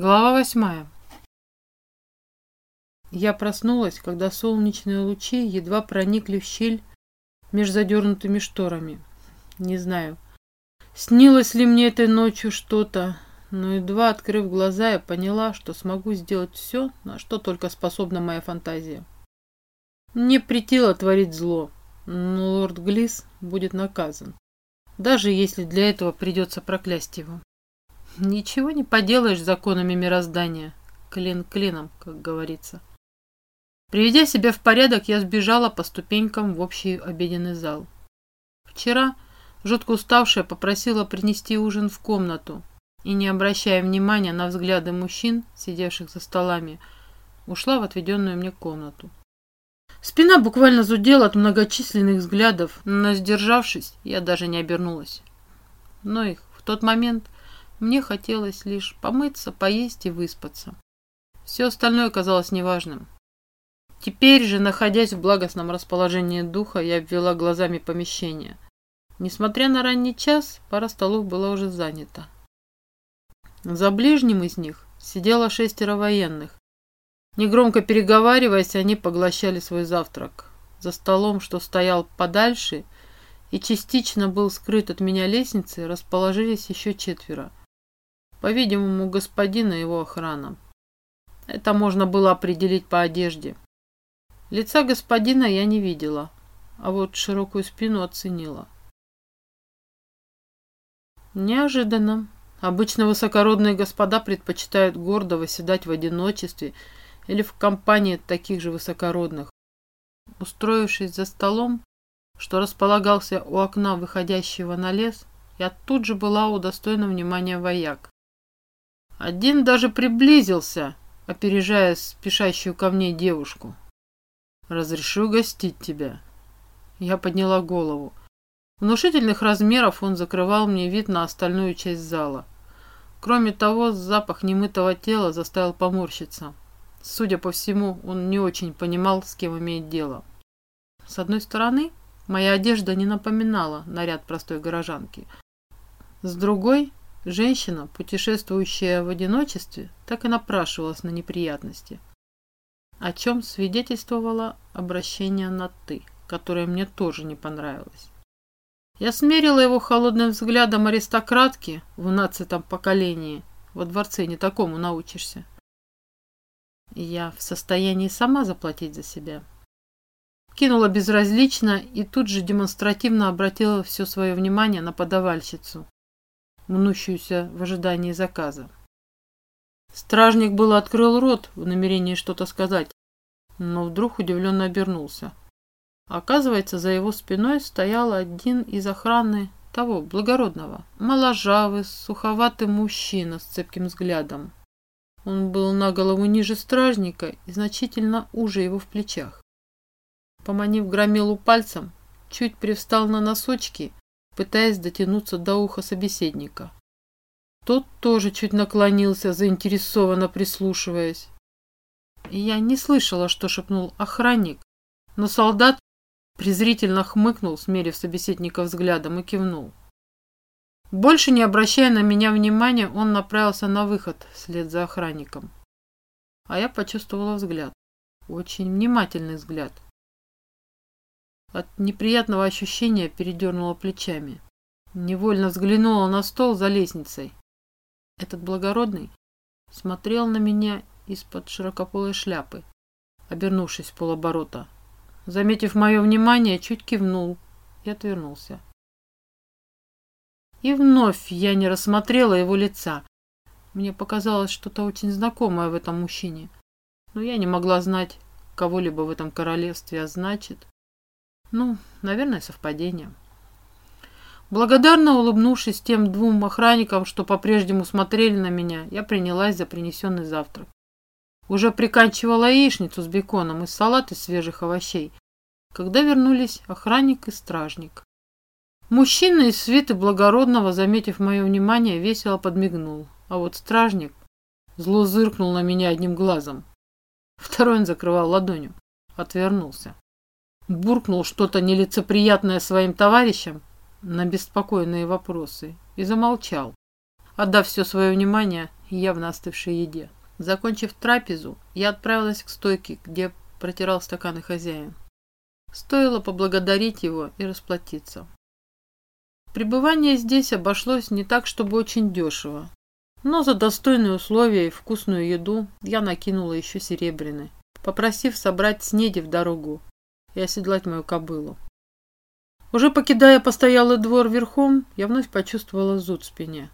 Глава восьмая. Я проснулась, когда солнечные лучи едва проникли в щель между задернутыми шторами. Не знаю, снилось ли мне этой ночью что-то, но едва открыв глаза, я поняла, что смогу сделать все, на что только способна моя фантазия. Мне притило творить зло, но лорд Глис будет наказан, даже если для этого придется проклясть его. Ничего не поделаешь законами мироздания. Клин клином, как говорится. Приведя себя в порядок, я сбежала по ступенькам в общий обеденный зал. Вчера, жутко уставшая, попросила принести ужин в комнату и, не обращая внимания на взгляды мужчин, сидевших за столами, ушла в отведенную мне комнату. Спина буквально зудела от многочисленных взглядов, но, сдержавшись, я даже не обернулась. Но их в тот момент мне хотелось лишь помыться, поесть и выспаться. Все остальное казалось неважным. Теперь же, находясь в благостном расположении духа, я обвела глазами помещение. Несмотря на ранний час, пара столов была уже занята. За ближним из них сидело шестеро военных. Негромко переговариваясь, они поглощали свой завтрак. За столом, что стоял подальше и частично был скрыт от меня лестницы, расположились еще четверо. По-видимому, господина его охрана. Это можно было определить по одежде. Лица господина я не видела, а вот широкую спину оценила. Неожиданно. Обычно высокородные господа предпочитают гордо восседать в одиночестве или в компании таких же высокородных. Устроившись за столом, что располагался у окна, выходящего на лес, я тут же была удостоена внимания вояк. Один даже приблизился, опережая спешащую ко мне девушку. «Разрешу гостить тебя». Я подняла голову. Внушительных размеров он закрывал мне вид на остальную часть зала. Кроме того, запах немытого тела заставил поморщиться. Судя по всему, он не очень понимал, с кем имеет дело. С одной стороны, моя одежда не напоминала наряд простой горожанки. С другой, Женщина, путешествующая в одиночестве, так и напрашивалась на неприятности, о чем свидетельствовало обращение на «ты», которое мне тоже не понравилось. Я смерила его холодным взглядом аристократки в нацатом поколении. Во дворце не такому научишься. Я в состоянии сама заплатить за себя. Кинула безразлично и тут же демонстративно обратила все свое внимание на подавальщицу, мнущуюся в ожидании заказа. Стражник было открыл рот в намерении что-то сказать, но вдруг удивленно обернулся. Оказывается, за его спиной стоял один из охраны того, благородного, моложавый, суховатый мужчина с цепким взглядом. Он был на голову ниже стражника и значительно уже его в плечах. Поманив громилу пальцем, чуть привстал на носочки пытаясь дотянуться до уха собеседника. Тот тоже чуть наклонился, заинтересованно прислушиваясь. Я не слышала, что шепнул охранник, но солдат презрительно хмыкнул, смерив собеседника взглядом, и кивнул. Больше не обращая на меня внимания, он направился на выход вслед за охранником. А я почувствовала взгляд. Очень внимательный взгляд. От неприятного ощущения передернула плечами. Невольно взглянула на стол за лестницей. Этот благородный смотрел на меня из-под широкополой шляпы, обернувшись в полоборота. Заметив мое внимание, чуть кивнул и отвернулся. И вновь я не рассмотрела его лица. Мне показалось что-то очень знакомое в этом мужчине. Но я не могла знать кого-либо в этом королевстве, а значит... Ну, наверное, совпадение. Благодарно улыбнувшись тем двум охранникам, что по-прежнему смотрели на меня, я принялась за принесенный завтрак. Уже приканчивала яичницу с беконом и салат из свежих овощей, когда вернулись охранник и стражник. Мужчина из свиты благородного, заметив мое внимание, весело подмигнул, а вот стражник зло зыркнул на меня одним глазом. Второй он закрывал ладонью, отвернулся буркнул что-то нелицеприятное своим товарищам на беспокойные вопросы и замолчал, отдав все свое внимание явно остывшей еде. Закончив трапезу, я отправилась к стойке, где протирал стаканы хозяин. Стоило поблагодарить его и расплатиться. Пребывание здесь обошлось не так, чтобы очень дешево. Но за достойные условия и вкусную еду я накинула еще серебряный, попросив собрать снеди в дорогу и оседлать мою кобылу. Уже покидая постоялый двор верхом, я вновь почувствовала зуд в спине.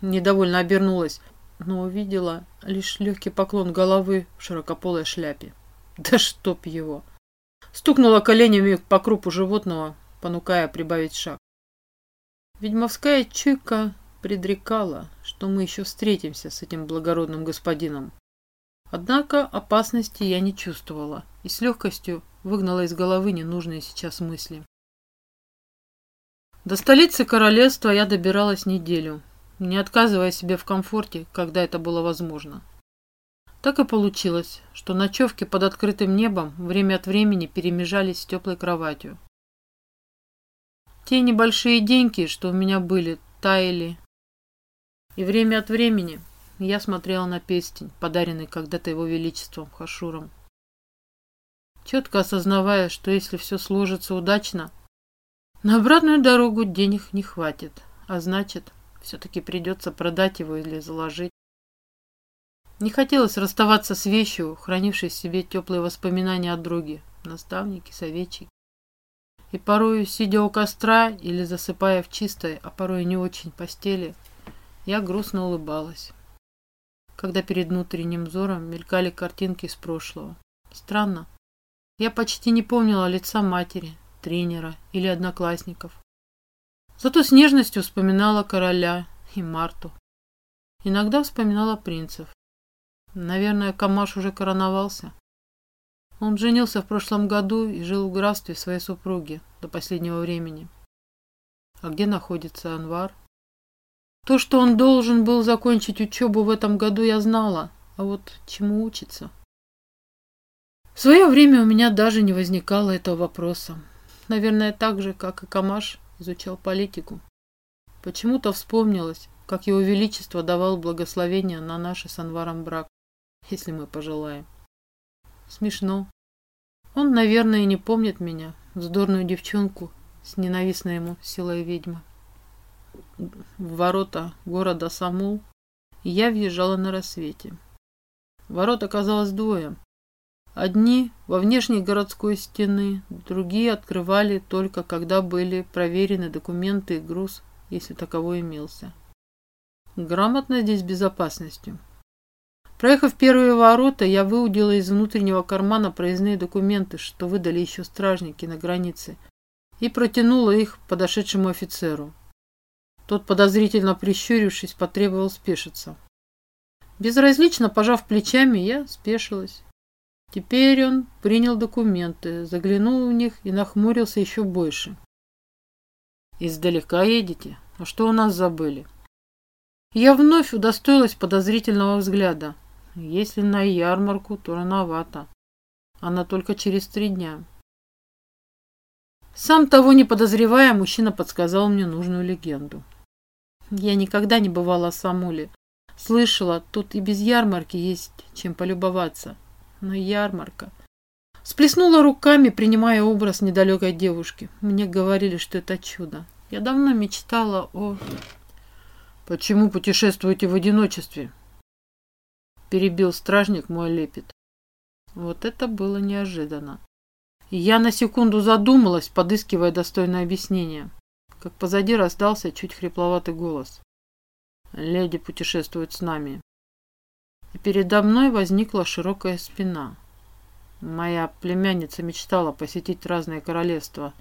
Недовольно обернулась, но увидела лишь легкий поклон головы в широкополой шляпе. Да чтоб его! Стукнула коленями по крупу животного, понукая прибавить шаг. Ведьмовская чуйка предрекала, что мы еще встретимся с этим благородным господином. Однако опасности я не чувствовала и с легкостью выгнала из головы ненужные сейчас мысли. До столицы королевства я добиралась неделю, не отказывая себе в комфорте, когда это было возможно. Так и получилось, что ночевки под открытым небом время от времени перемежались с теплой кроватью. Те небольшие деньги, что у меня были, таяли. И время от времени я смотрела на пестень, подаренный когда-то его величеством Хашуром. Четко осознавая, что если все сложится удачно, на обратную дорогу денег не хватит, а значит, все-таки придется продать его или заложить. Не хотелось расставаться с вещью, хранившей в себе теплые воспоминания о друге, наставнике, советчике. И порою, сидя у костра или засыпая в чистой, а порой не очень постели, я грустно улыбалась. Когда перед внутренним взором мелькали картинки из прошлого. Странно. Я почти не помнила лица матери, тренера или одноклассников. Зато с нежностью вспоминала короля и Марту. Иногда вспоминала принцев. Наверное, Камаш уже короновался. Он женился в прошлом году и жил в графстве своей супруги до последнего времени. А где находится Анвар? То, что он должен был закончить учебу в этом году, я знала. А вот чему учиться? В свое время у меня даже не возникало этого вопроса. Наверное, так же, как и Камаш изучал политику. Почему-то вспомнилось, как его величество давал благословение на наш с Анваром брак, если мы пожелаем. Смешно. Он, наверное, не помнит меня, вздорную девчонку с ненавистной ему силой ведьмы. В ворота города Самул я въезжала на рассвете. Ворот оказалось двое. Одни во внешней городской стены, другие открывали только когда были проверены документы и груз, если таковой имелся. Грамотно здесь безопасностью. Проехав первые ворота, я выудила из внутреннего кармана проездные документы, что выдали еще стражники на границе, и протянула их подошедшему офицеру. Тот, подозрительно прищурившись, потребовал спешиться. Безразлично пожав плечами, я спешилась. Теперь он принял документы, заглянул в них и нахмурился еще больше. «Издалека едете? А что у нас забыли?» Я вновь удостоилась подозрительного взгляда. Если на ярмарку, то рановато. Она только через три дня. Сам того не подозревая, мужчина подсказал мне нужную легенду. Я никогда не бывала в Самуле. Слышала, тут и без ярмарки есть чем полюбоваться но ярмарка. Сплеснула руками, принимая образ недалекой девушки. Мне говорили, что это чудо. Я давно мечтала о... «Почему путешествуете в одиночестве?» Перебил стражник мой лепет. Вот это было неожиданно. Я на секунду задумалась, подыскивая достойное объяснение, как позади раздался чуть хрипловатый голос. «Леди путешествует с нами и передо мной возникла широкая спина. Моя племянница мечтала посетить разные королевства,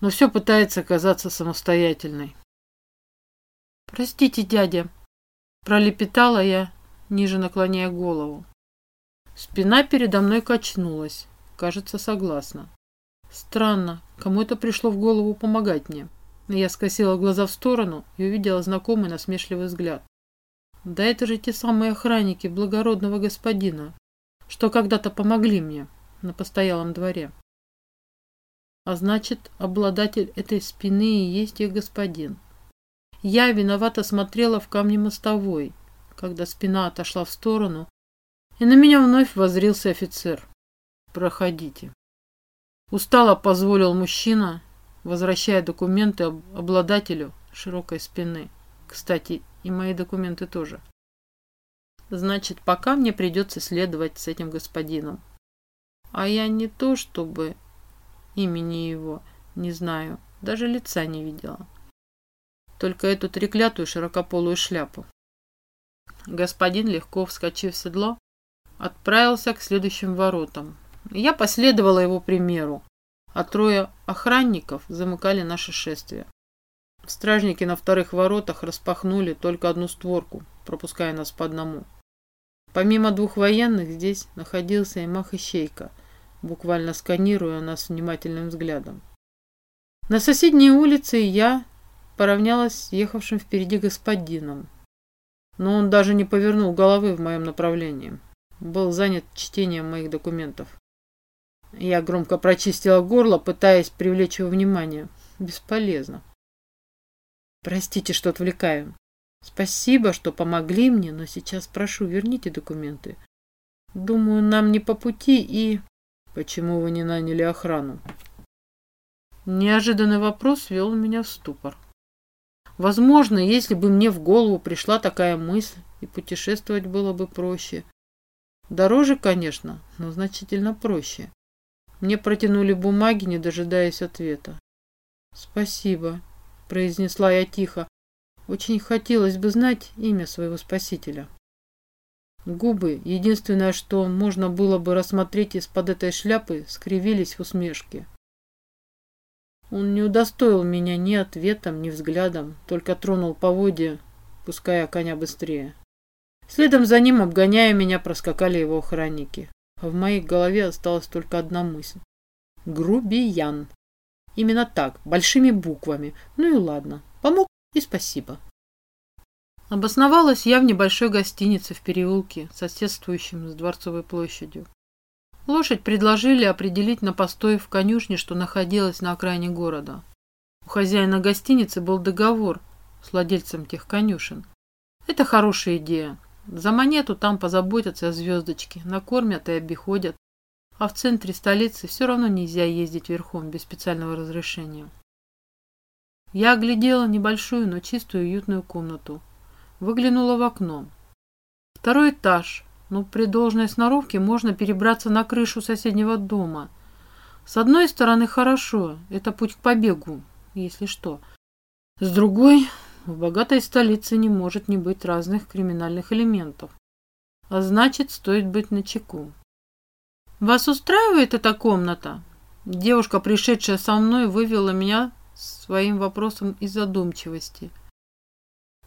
но все пытается казаться самостоятельной. «Простите, дядя», — пролепетала я, ниже наклоняя голову. Спина передо мной качнулась, кажется, согласна. Странно, кому это пришло в голову помогать мне. Я скосила глаза в сторону и увидела знакомый насмешливый взгляд. Да это же те самые охранники благородного господина, что когда-то помогли мне на постоялом дворе. А значит, обладатель этой спины и есть их господин. Я виновато смотрела в камни мостовой, когда спина отошла в сторону, и на меня вновь возрился офицер. «Проходите». Устало позволил мужчина, возвращая документы обладателю широкой спины. Кстати, и мои документы тоже. Значит, пока мне придется следовать с этим господином. А я не то, чтобы имени его не знаю, даже лица не видела. Только эту треклятую широкополую шляпу. Господин, легко вскочив в седло, отправился к следующим воротам. Я последовала его примеру, а трое охранников замыкали наше шествие. Стражники на вторых воротах распахнули только одну створку, пропуская нас по одному. Помимо двух военных здесь находился и Мах-Ищейка, буквально сканируя нас внимательным взглядом. На соседней улице я поравнялась с ехавшим впереди господином, но он даже не повернул головы в моем направлении. Был занят чтением моих документов. Я громко прочистила горло, пытаясь привлечь его внимание. Бесполезно. Простите, что отвлекаю. Спасибо, что помогли мне, но сейчас прошу, верните документы. Думаю, нам не по пути и... Почему вы не наняли охрану? Неожиданный вопрос ввел меня в ступор. Возможно, если бы мне в голову пришла такая мысль, и путешествовать было бы проще. Дороже, конечно, но значительно проще. Мне протянули бумаги, не дожидаясь ответа. «Спасибо», произнесла я тихо. Очень хотелось бы знать имя своего спасителя. Губы, единственное, что можно было бы рассмотреть из-под этой шляпы, скривились в усмешке. Он не удостоил меня ни ответом, ни взглядом, только тронул поводья, пуская коня быстрее. Следом за ним, обгоняя меня, проскакали его охранники. А в моей голове осталась только одна мысль. Грубиян. Именно так, большими буквами. Ну и ладно. Помог и спасибо. Обосновалась я в небольшой гостинице в переулке, соседствующем с Дворцовой площадью. Лошадь предложили определить на постой в конюшне, что находилась на окраине города. У хозяина гостиницы был договор с владельцем тех конюшен. Это хорошая идея. За монету там позаботятся о звездочке, накормят и обиходят а в центре столицы все равно нельзя ездить верхом без специального разрешения. Я оглядела небольшую, но чистую уютную комнату. Выглянула в окно. Второй этаж, но при должной сноровке можно перебраться на крышу соседнего дома. С одной стороны хорошо, это путь к побегу, если что. С другой, в богатой столице не может не быть разных криминальных элементов. А значит, стоит быть начеку. «Вас устраивает эта комната?» Девушка, пришедшая со мной, вывела меня своим вопросом из задумчивости.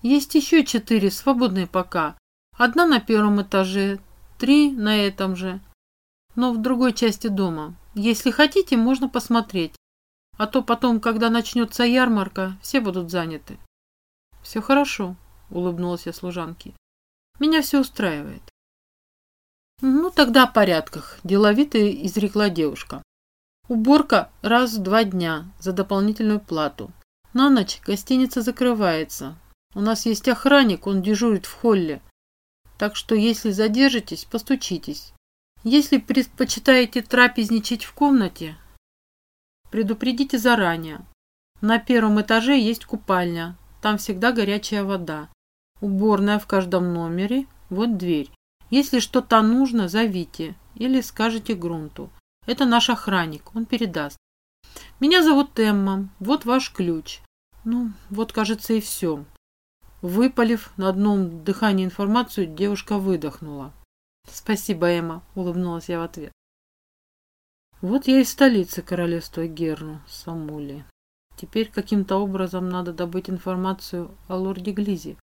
«Есть еще четыре, свободные пока. Одна на первом этаже, три на этом же, но в другой части дома. Если хотите, можно посмотреть. А то потом, когда начнется ярмарка, все будут заняты». «Все хорошо», — улыбнулась я служанке. «Меня все устраивает». «Ну, тогда о порядках», – деловито изрекла девушка. «Уборка раз в два дня за дополнительную плату. На ночь гостиница закрывается. У нас есть охранник, он дежурит в холле. Так что, если задержитесь, постучитесь. Если предпочитаете трапезничать в комнате, предупредите заранее. На первом этаже есть купальня, там всегда горячая вода. Уборная в каждом номере, вот дверь. Если что-то нужно, зовите или скажите грунту. Это наш охранник, он передаст. Меня зовут Эмма, вот ваш ключ. Ну, вот, кажется, и все. Выпалив на одном дыхании информацию, девушка выдохнула. «Спасибо, Эмма», — улыбнулась я в ответ. Вот я из столицы королевства Герну, Самули. Теперь каким-то образом надо добыть информацию о лорде Глизе.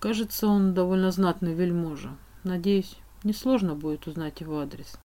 Кажется, он довольно знатный вельможа. Надеюсь, несложно будет узнать его адрес.